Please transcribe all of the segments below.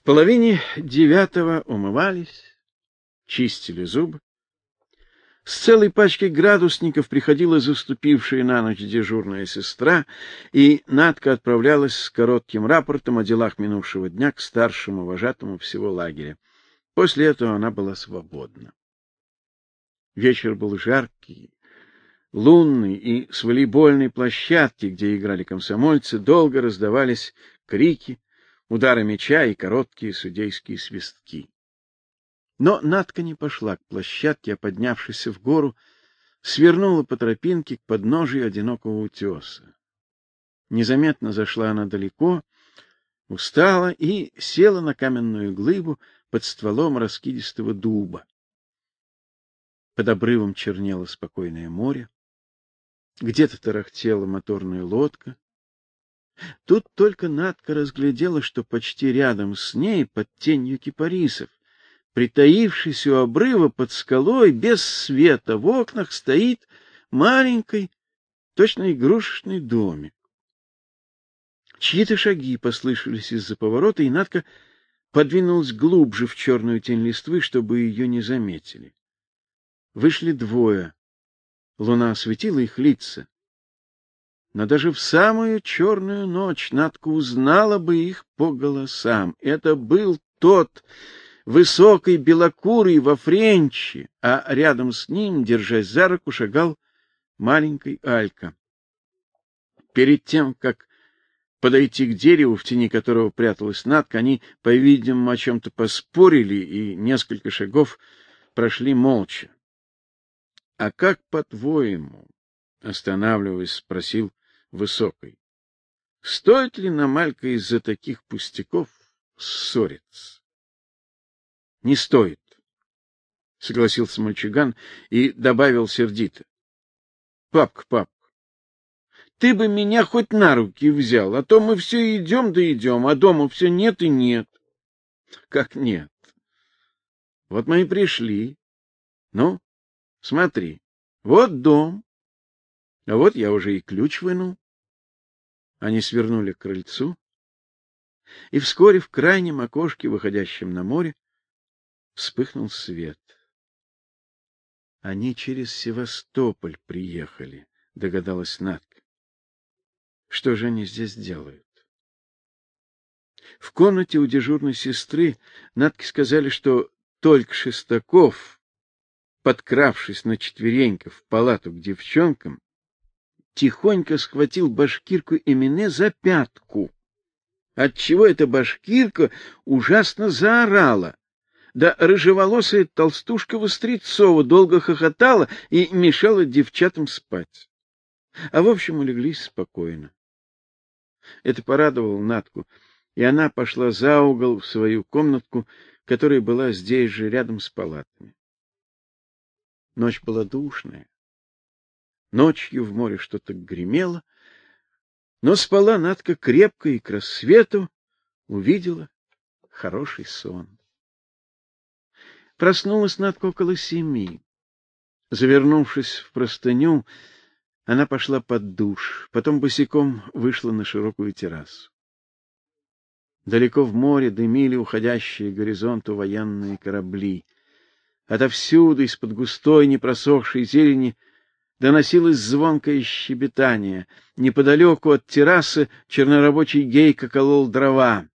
В половине девятого умывались, чистили зубы. С целой пачкой градусников приходила заступившая на ночь дежурная сестра, и Надка отправлялась с коротким рапортом о делах минувшего дня к старшему вожатому всего лагеря. После этого она была свободна. Вечер был жаркий, лунный, и с волейбольной площадки, где играли комсомольцы, долго раздавались крики, удары мяча и короткие судейские свистки. Но Натка не пошла к площадке, а поднявшись в гору, свернула по тропинке к подножию одинокого утеса. Незаметно зашла она далеко, устала и села на каменную глыбу под стволом раскидистого дуба. Под обрывом чернело спокойное море. Где-то тарахтела моторная лодка. Тут только Надка разглядела, что почти рядом с ней, под тенью кипарисов, притаившись у обрыва под скалой, без света в окнах, стоит маленький, точно игрушечный домик. Чьи-то шаги послышались из-за поворота, и Надка подвинулась глубже в черную тень листвы, чтобы ее не заметили. Вышли двое. Луна осветила их лица но даже в самую черную ночь Надка узнала бы их по голосам. Это был тот высокий белокурый во френче, а рядом с ним, держась за руку, шагал маленький Алька. Перед тем, как подойти к дереву, в тени которого пряталась Надка, они, по-видимому, о чем-то поспорили и несколько шагов прошли молча. — А как, по-твоему, — останавливаясь, спросил высокой. Стоит ли нам, Алька, из-за таких пустяков ссориться? — Не стоит, — согласился мальчуган и добавил сердито. — Папка, папка, ты бы меня хоть на руки взял, а то мы все идем да идем, а дома все нет и нет. — Как нет? Вот мы и пришли. Ну, смотри, вот дом, а вот я уже и ключ вынул. Они свернули к крыльцу, и вскоре в крайнем окошке, выходящем на море, вспыхнул свет. Они через Севастополь приехали, догадалась Надка. Что же они здесь делают? В комнате у дежурной сестры Надке сказали, что только Шестаков, подкравшись на четвереньках в палату к девчонкам, тихонько схватил башкирку Эмине за пятку. Отчего эта башкирка ужасно заорала. Да рыжеволосая толстушка Вострецова долго хохотала и мешала девчатам спать. А в общем улеглись спокойно. Это порадовало Натку, и она пошла за угол в свою комнатку, которая была здесь же, рядом с палатами. Ночь была душная. Ночью в море что-то гремело, но спала Надка крепко и к рассвету увидела хороший сон. Проснулась Надка около семи. Завернувшись в простыню, она пошла под душ, потом босиком вышла на широкую террасу. Далеко в море дымили уходящие к горизонту военные корабли. Отовсюду из-под густой непросохшей зелени доносилось звонкое щебетание. Неподалеку от террасы чернорабочий гейка колол дрова.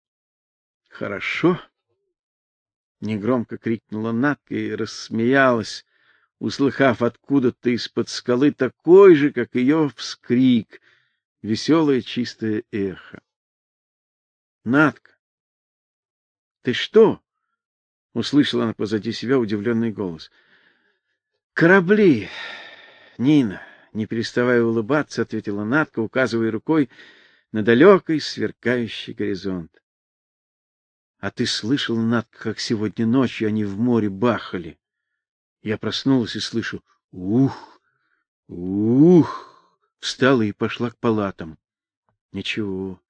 Хорошо, негромко крикнула Натка и рассмеялась, услыхав откуда-то из-под скалы такой же, как ее вскрик, веселое чистое эхо. Натка, ты что? услышала она позади себя удивленный голос. Корабли Нина, не переставая улыбаться, ответила Натка, указывая рукой на далекий сверкающий горизонт. А ты слышал, Натка, как сегодня ночью они в море бахали? Я проснулась и слышу: "Ух! Ух!" Встала и пошла к палатам. Ничего.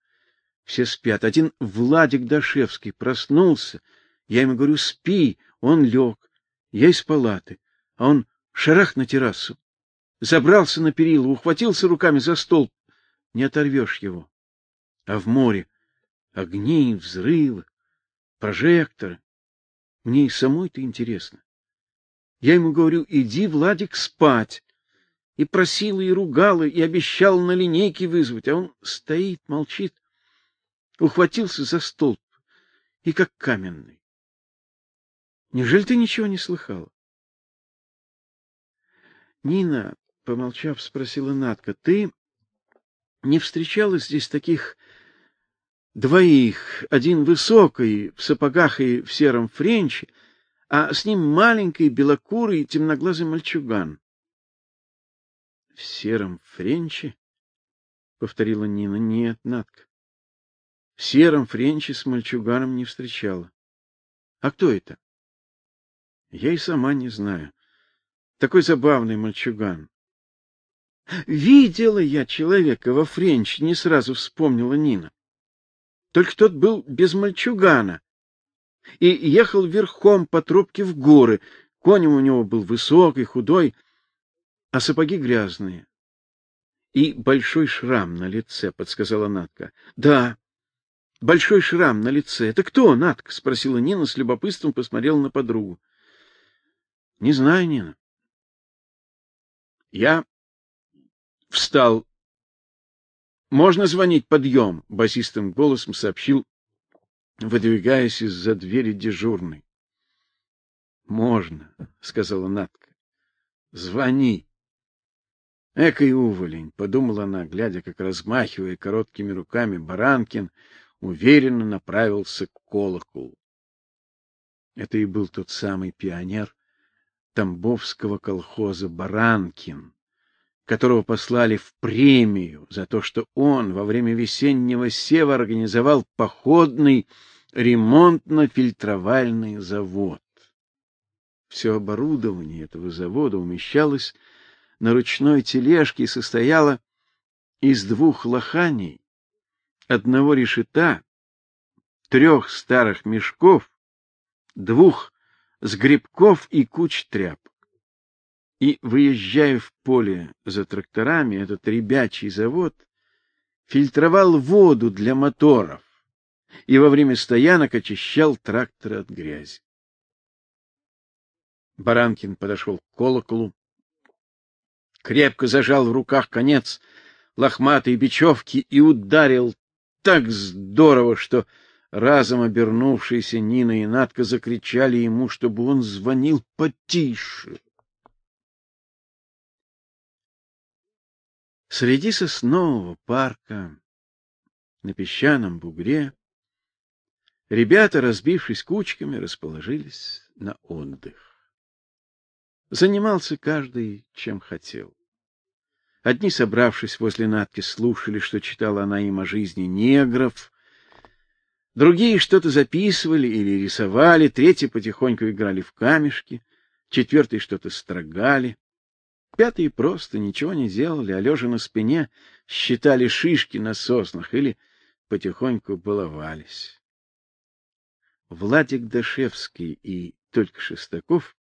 Все спят. Один Владик Дашевский проснулся. Я ему говорю: "Спи". Он лег. Я из палаты, а он шарах на террасу забрался на перила, ухватился руками за столб. Не оторвешь его. А в море огни, взрывы, прожекторы. Мне и самой это интересно. Я ему говорю: "Иди, Владик, спать". И просила и ругала, и обещала на линейке вызвать, а он стоит, молчит, ухватился за столб и как каменный. Неужели ты ничего не слыхала? Нина, помолчав, спросила Натка: "Ты не встречала здесь таких двоих, один высокий, в сапогах и в сером френче, а с ним маленький белокурый темноглазый мальчуган?" В сером френче? повторила Нина. Нет, Натка. В сером френче с мальчуганом не встречала. А кто это? Я и сама не знаю. Такой забавный мальчуган. Видела я человека во френче, не сразу вспомнила Нина. Только тот был без мальчугана и ехал верхом по тропке в горы. Конь у него был высокий, худой, а сапоги грязные. И большой шрам на лице, подсказала Натка. Да. Большой шрам на лице. Это кто, Натка? спросила Нина с любопытством, посмотрела на подругу. Не знаю, Нина. Я встал. Можно звонить подъем? — басистым голосом сообщил, выдвигаясь из-за двери дежурный. Можно, сказала Натка. Звони. Экой уволень, подумала она, глядя, как размахивая короткими руками Баранкин уверенно направился к колоколу. Это и был тот самый пионер Тамбовского колхоза Баранкин, которого послали в премию за то, что он во время весеннего сева организовал походный ремонтно-фильтровальный завод. Все оборудование этого завода умещалось на ручной тележке и состояла из двух лоханей, одного решета, трех старых мешков, двух сгребков и куч тряпок. И выезжая в поле за тракторами, этот ребячий завод фильтровал воду для моторов и во время стоянок очищал тракторы от грязи. Баранкин подошел к колоколу, крепко зажал в руках конец лохматой бечевки и ударил так здорово, что разом обернувшиеся Нина и Натка закричали ему, чтобы он звонил потише. Среди соснового парка на песчаном бугре ребята, разбившись кучками, расположились на отдых. Занимался каждый чем хотел. Одни, собравшись возле Натки, слушали, что читала она им о жизни негров, другие что-то записывали или рисовали, третьи потихоньку играли в камешки, четвертые что-то строгали, пятые просто ничего не делали, а лежа на спине считали шишки на соснах или потихоньку баловались. Владик Дашевский и только Шестаков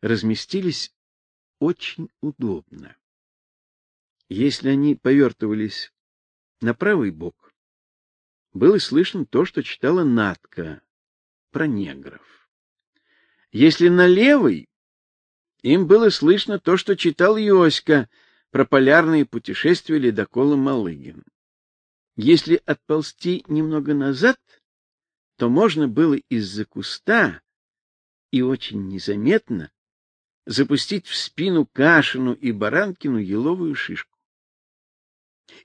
разместились очень удобно. Если они повертывались на правый бок, было слышно то, что читала Натка про негров. Если на левый, им было слышно то, что читал Йоська про полярные путешествия ледокола Малыгин. Если отползти немного назад, то можно было из-за куста и очень незаметно запустить в спину Кашину и Баранкину еловую шишку.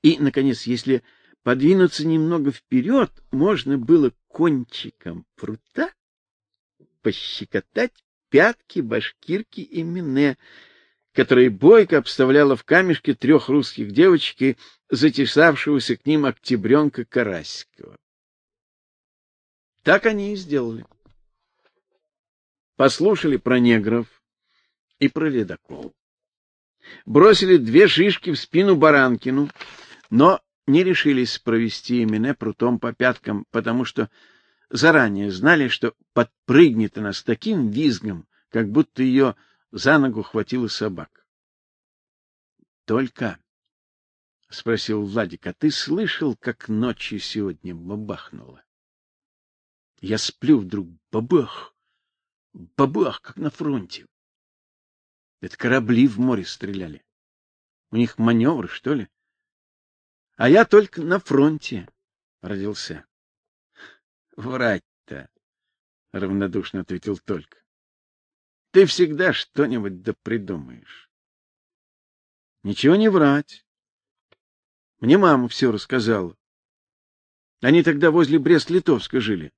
И, наконец, если подвинуться немного вперед, можно было кончиком прута пощекотать пятки башкирки и мине, которые бойко обставляла в камешке трех русских девочек и затесавшегося к ним октябренка Карасикова. Так они и сделали. Послушали про негров, и про ледокол. Бросили две шишки в спину Баранкину, но не решились провести Эмине прутом по пяткам, потому что заранее знали, что подпрыгнет она с таким визгом, как будто ее за ногу хватила собак. Только спросил Владик: "А ты слышал, как ночью сегодня бабахнуло?" Я сплю вдруг, бабах, бабах, как на фронте. Это корабли в море стреляли. У них маневры, что ли? А я только на фронте родился. Врать-то, равнодушно ответил только. Ты всегда что-нибудь да придумаешь. Ничего не врать. Мне мама все рассказала. Они тогда возле Брест-Литовска жили.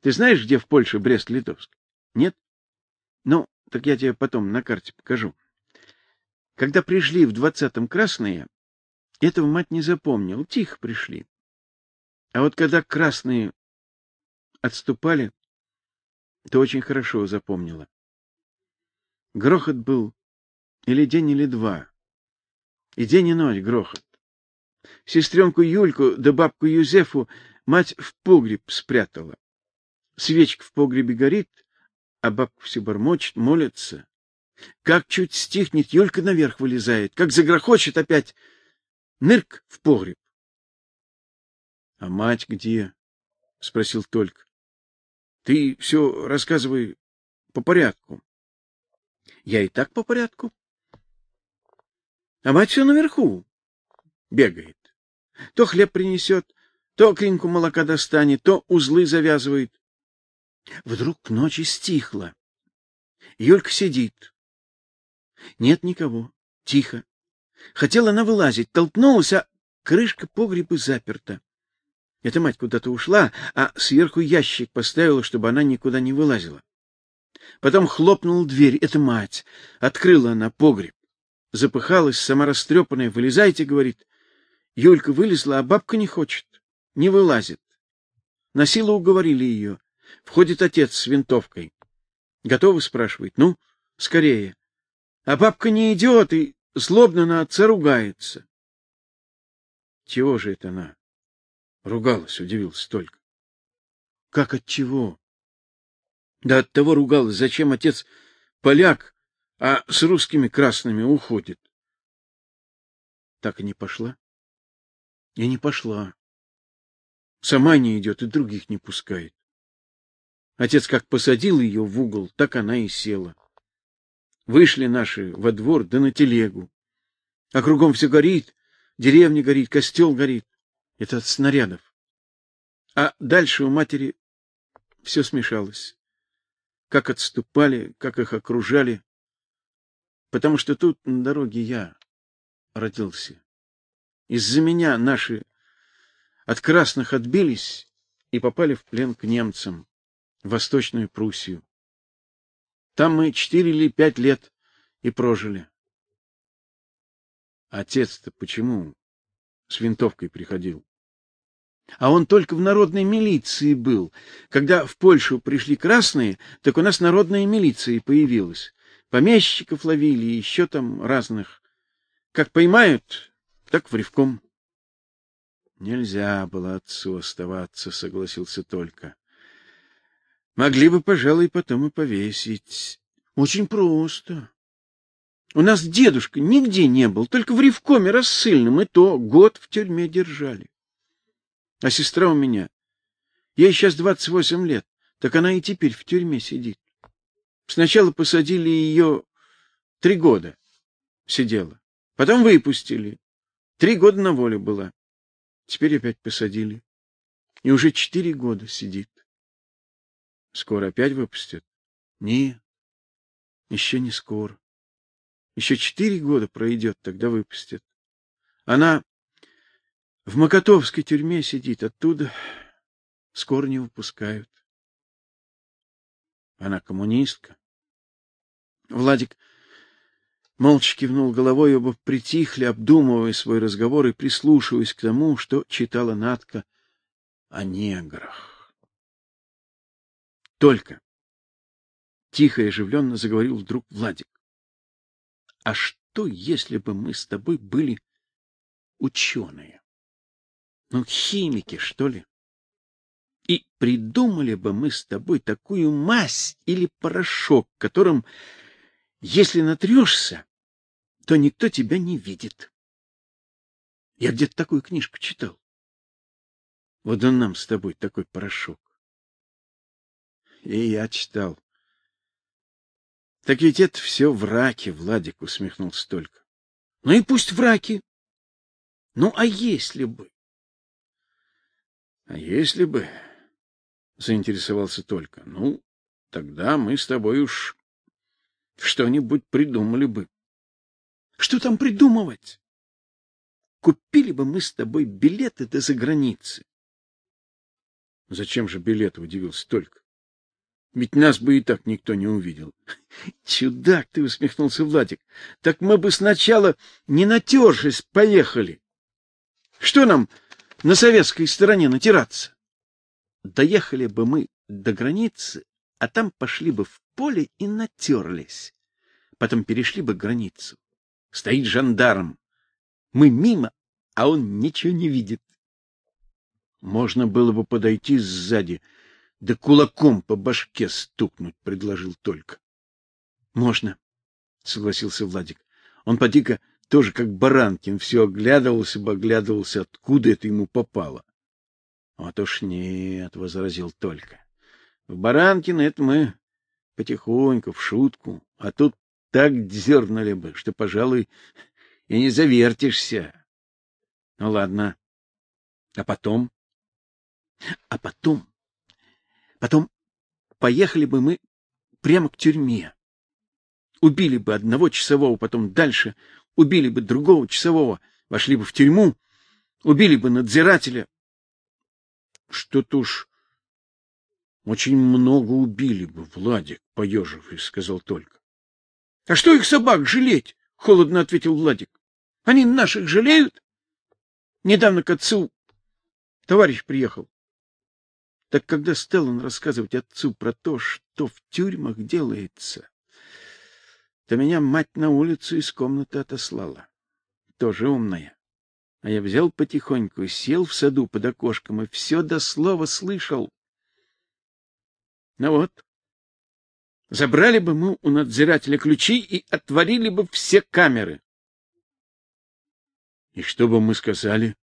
Ты знаешь, где в Польше Брест-Литовск? Нет? Ну, так я тебе потом на карте покажу. Когда пришли в двадцатом красные, этого мать не запомнил, тихо пришли. А вот когда красные отступали, то очень хорошо запомнила. Грохот был или день, или два. И день и ночь грохот. Сестренку Юльку да бабку Юзефу мать в погреб спрятала. Свечка в погребе горит, а бабка все бормочет, молится. Как чуть стихнет, Юлька наверх вылезает, как загрохочет опять, нырк в погреб. — А мать где? — спросил Только. — Ты все рассказывай по порядку. — Я и так по порядку. А мать все наверху бегает. То хлеб принесет, то кринку молока достанет, то узлы завязывает. Вдруг к ночи стихло. Юлька сидит. Нет никого. Тихо. Хотела она вылазить, толкнулась, а крышка погреба заперта. Эта мать куда-то ушла, а сверху ящик поставила, чтобы она никуда не вылазила. Потом хлопнула дверь. Это мать. Открыла она погреб. Запыхалась, сама растрепанная. «Вылезайте», — говорит. Юлька вылезла, а бабка не хочет. Не вылазит. На силу уговорили ее. Входит отец с винтовкой. Готовы, спрашивает. Ну, скорее. А бабка не идет и злобно на отца ругается. Чего же это она? Ругалась, удивился только. Как от чего? Да от того ругалась, зачем отец поляк, а с русскими красными уходит. Так и не пошла? И не пошла. Сама не идет и других не пускает. Отец как посадил ее в угол, так она и села. Вышли наши во двор да на телегу. А кругом все горит, деревня горит, костел горит. Это от снарядов. А дальше у матери все смешалось. Как отступали, как их окружали. Потому что тут на дороге я родился. Из-за меня наши от красных отбились и попали в плен к немцам в Восточную Пруссию. Там мы четыре или пять лет и прожили. Отец-то почему с винтовкой приходил? А он только в народной милиции был. Когда в Польшу пришли красные, так у нас народная милиция появилась. Помещиков ловили, еще там разных. Как поймают, так в ревком. Нельзя было отцу оставаться, согласился только. Могли бы, пожалуй, потом и повесить. Очень просто. У нас дедушка нигде не был, только в Ревкоме рассыльном, и то год в тюрьме держали. А сестра у меня, ей сейчас двадцать восемь лет, так она и теперь в тюрьме сидит. Сначала посадили ее три года сидела, потом выпустили. Три года на воле была. Теперь опять посадили. И уже четыре года сидит. Скоро опять выпустят? Нет, еще не скоро. Еще четыре года пройдет, тогда выпустят. Она в Макотовской тюрьме сидит, оттуда скоро не выпускают. Она коммунистка. Владик молча кивнул головой, оба притихли, обдумывая свой разговор и прислушиваясь к тому, что читала Натка о неграх. Только тихо и оживленно заговорил вдруг Владик. А что, если бы мы с тобой были ученые? Ну, химики, что ли? И придумали бы мы с тобой такую мазь или порошок, которым, если натрешься, то никто тебя не видит. Я где-то такую книжку читал. Вот он нам с тобой такой порошок. И я читал. Так ведь это все враки, Владик усмехнулся только. Ну и пусть враки. Ну а если бы? А если бы, заинтересовался только. Ну, тогда мы с тобой уж что-нибудь придумали бы. Что там придумывать? Купили бы мы с тобой билеты до заграницы. Зачем же билеты, удивился только. Ведь нас бы и так никто не увидел. Чудак ты, усмехнулся Владик. Так мы бы сначала, не натершись, поехали. Что нам на советской стороне натираться? Доехали бы мы до границы, а там пошли бы в поле и натерлись. Потом перешли бы границу. Стоит жандарм. Мы мимо, а он ничего не видит. Можно было бы подойти сзади, да кулаком по башке стукнуть, предложил только. Можно, согласился Владик. Он подика тоже как Баранкин все оглядывался бы, оглядывался, откуда это ему попало. Вот уж нет, возразил только. В Баранкино это мы потихоньку, в шутку, а тут так дернули бы, что, пожалуй, и не завертишься. Ну ладно. А потом? А потом? Потом поехали бы мы прямо к тюрьме. Убили бы одного часового, потом дальше убили бы другого часового, вошли бы в тюрьму, убили бы надзирателя. Что-то уж очень много убили бы, Владик, поежив, и сказал только. — А что их собак жалеть? — холодно ответил Владик. — Они наших жалеют? Недавно к отцу товарищ приехал. Так когда стал он рассказывать отцу про то, что в тюрьмах делается, то меня мать на улицу из комнаты отослала. Тоже умная. А я взял потихоньку, сел в саду под окошком и все до слова слышал. Ну вот, забрали бы мы у надзирателя ключи и отворили бы все камеры. — И что бы мы сказали?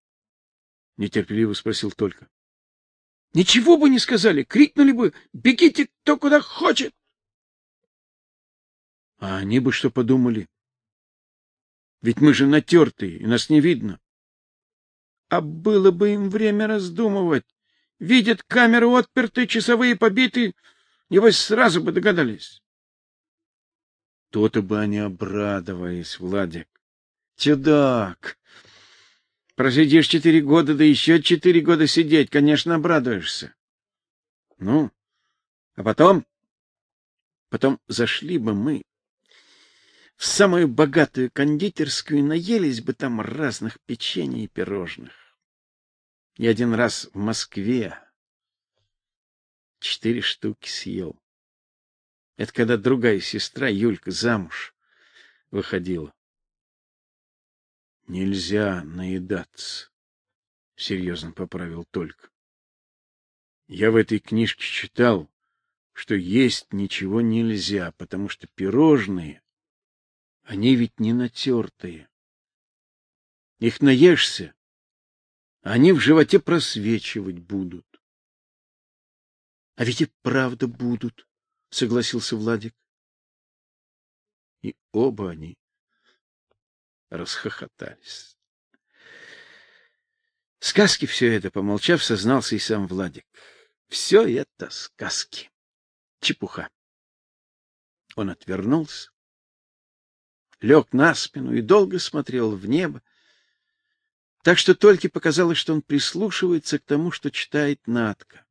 — нетерпеливо спросил только. — Ничего бы не сказали, крикнули бы «Бегите, кто куда хочет!» А они бы что подумали? Ведь мы же натертые, и нас не видно. А было бы им время раздумывать. Видят камеры отперты, часовые побиты, небось сразу бы догадались. То-то бы они обрадовались, Владик. Чудак! Просидишь четыре года, да еще четыре года сидеть, конечно, обрадуешься. Ну, а потом... Потом зашли бы мы в самую богатую кондитерскую наелись бы там разных печений и пирожных. И один раз в Москве четыре штуки съел. Это когда другая сестра, Юлька, замуж выходила. Нельзя наедаться, серьезно поправил только. Я в этой книжке читал, что есть ничего нельзя, потому что пирожные они ведь не натертые. Их наешься, они в животе просвечивать будут. — А ведь и правда будут, — согласился Владик. И оба они расхохотались. Сказки все это, помолчав, сознался и сам Владик. Все это сказки. Чепуха. Он отвернулся, лег на спину и долго смотрел в небо, так что только показалось, что он прислушивается к тому, что читает Натка.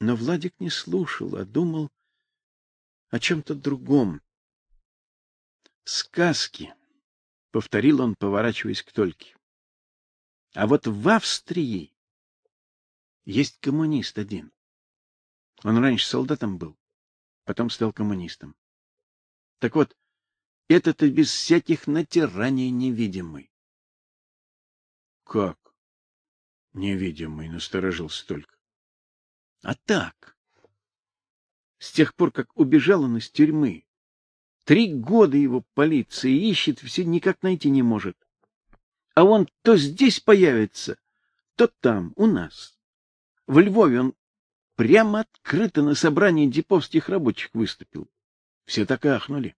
Но Владик не слушал, а думал о чем-то другом. Сказки, повторил он, поворачиваясь к Тольке. А вот в Австрии есть коммунист один. Он раньше солдатом был, потом стал коммунистом. Так вот, это-то без всяких натираний невидимый. — Как? Невидимый, насторожился только. — А так. С тех пор, как убежал он из тюрьмы, три года его полиция ищет, все никак найти не может. А он то здесь появится, то там, у нас. В Львове он прямо открыто на собрании деповских рабочих выступил. Все так и ахнули.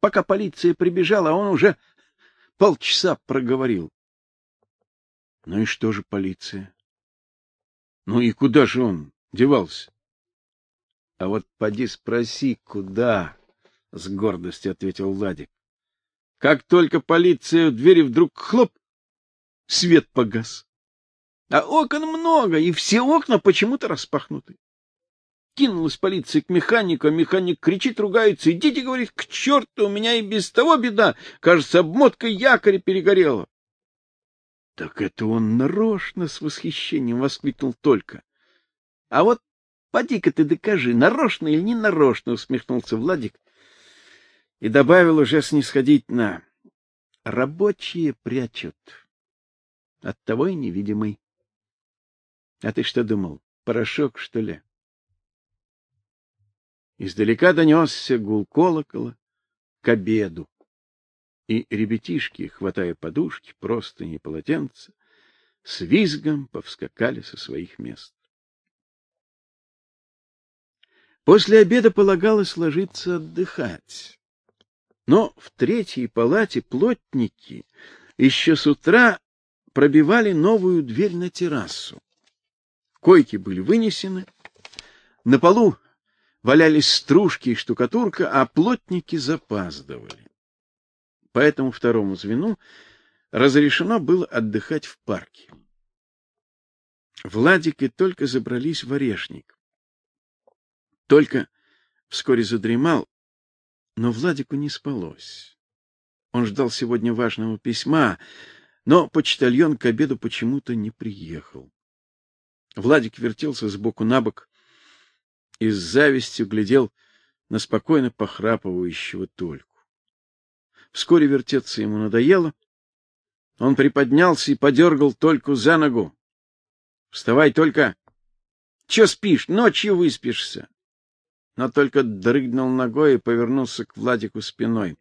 Пока полиция прибежала, он уже полчаса проговорил. Ну и что же полиция? Ну и куда же он девался? А вот поди спроси, куда, с гордостью ответил Владик. Как только полиция в двери вдруг хлоп, свет погас. А окон много, и все окна почему-то распахнуты. Кинулась полиция к механику, а механик кричит, ругается. «Идите, — говорит, — к черту, у меня и без того беда. Кажется, обмотка якоря перегорела». Так это он нарочно с восхищением воскликнул только. — А вот поди-ка ты докажи, нарочно или не нарочно, — усмехнулся Владик и добавил уже снисходительно. — Рабочие прячут. Оттого и невидимый. А ты что думал, порошок, что ли? Издалека донесся гул колокола к обеду, и ребятишки, хватая подушки, простыни и полотенца, с визгом повскакали со своих мест. После обеда полагалось ложиться отдыхать. Но в третьей палате плотники еще с утра пробивали новую дверь на террасу. Койки были вынесены, на полу валялись стружки и штукатурка, а плотники запаздывали. Поэтому второму звену разрешено было отдыхать в парке. Владик и только забрались в орешник. Только вскоре задремал, но Владику не спалось. Он ждал сегодня важного письма, но почтальон к обеду почему-то не приехал. Владик вертелся с боку на бок и с завистью глядел на спокойно похрапывающего Тольку. Вскоре вертеться ему надоело. Он приподнялся и подергал Тольку за ногу. — Вставай, Толька! Че спишь? Ночью выспишься! Но только дрыгнул ногой и повернулся к Владику спиной.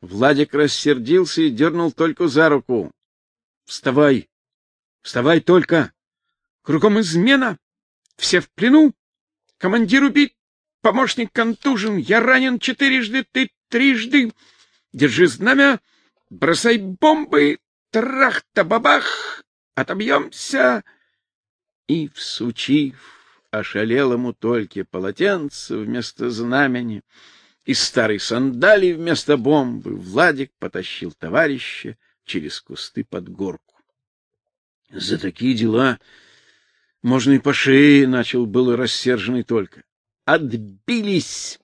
Владик рассердился и дернул Тольку за руку. — Вставай! Вставай, Толька! Кругом измена! Все в плену! Командир убит! Помощник контужен! Я ранен четырежды, ты трижды! Держи знамя! Бросай бомбы! Трах-та-бабах! Отобьемся! И, всучив ошалелому только полотенце вместо знамени и старой сандалии вместо бомбы, Владик потащил товарища через кусты под горку. За такие дела можно и по шее, начал было рассерженный только. Отбились,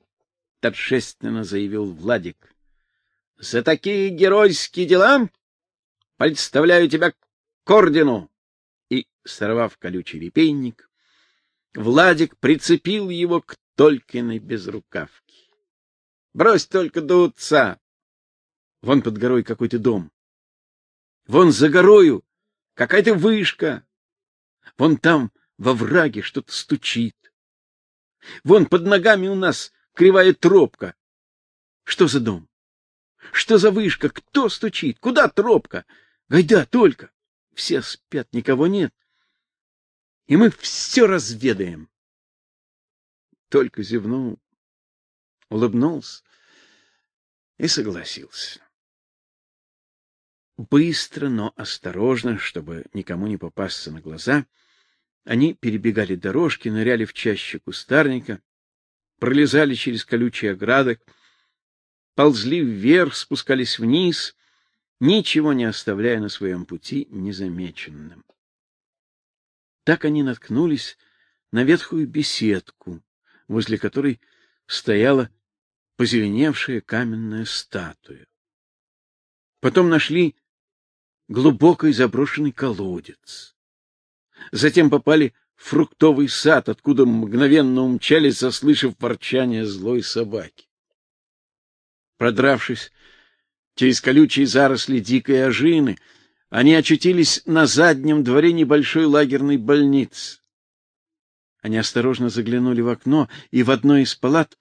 торжественно заявил Владик. За такие геройские дела представляю тебя к ордену. И, сорвав колючий репейник, Владик прицепил его к Толькиной безрукавке. Брось только дуться. Вон под горой какой-то дом. Вон за горою какая-то вышка. Вон там во враге что-то стучит. Вон под ногами у нас кривая тропка. Что за дом? Что за вышка? Кто стучит? Куда тропка? Гайда только. Все спят, никого нет. И мы все разведаем. Только зевнул, улыбнулся и согласился. Быстро, но осторожно, чтобы никому не попасться на глаза, они перебегали дорожки, ныряли в чащу кустарника, пролезали через колючие ограды, ползли вверх, спускались вниз, ничего не оставляя на своем пути незамеченным. Так они наткнулись на ветхую беседку, возле которой стояла позеленевшая каменная статуя. Потом нашли глубокий заброшенный колодец. Затем попали в фруктовый сад, откуда мгновенно умчались, заслышав ворчание злой собаки. Продравшись через колючие заросли дикой ожины, они очутились на заднем дворе небольшой лагерной больницы. Они осторожно заглянули в окно и в одной из палат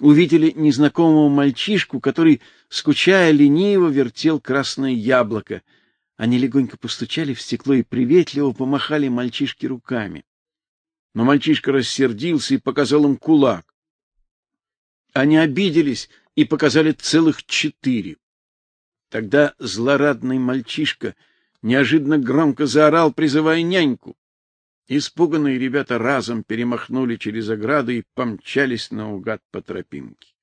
увидели незнакомого мальчишку, который, скучая лениво, вертел красное яблоко. Они легонько постучали в стекло и приветливо помахали мальчишке руками. но мальчишка рассердился и показал им кулак. Они обиделись и показали целых четыре. Тогда злорадный мальчишка неожиданно громко заорал, призывая няньку. Испуганные ребята разом перемахнули через ограду и помчались наугад по тропинке.